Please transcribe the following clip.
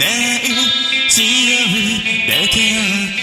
ない。違うだけ。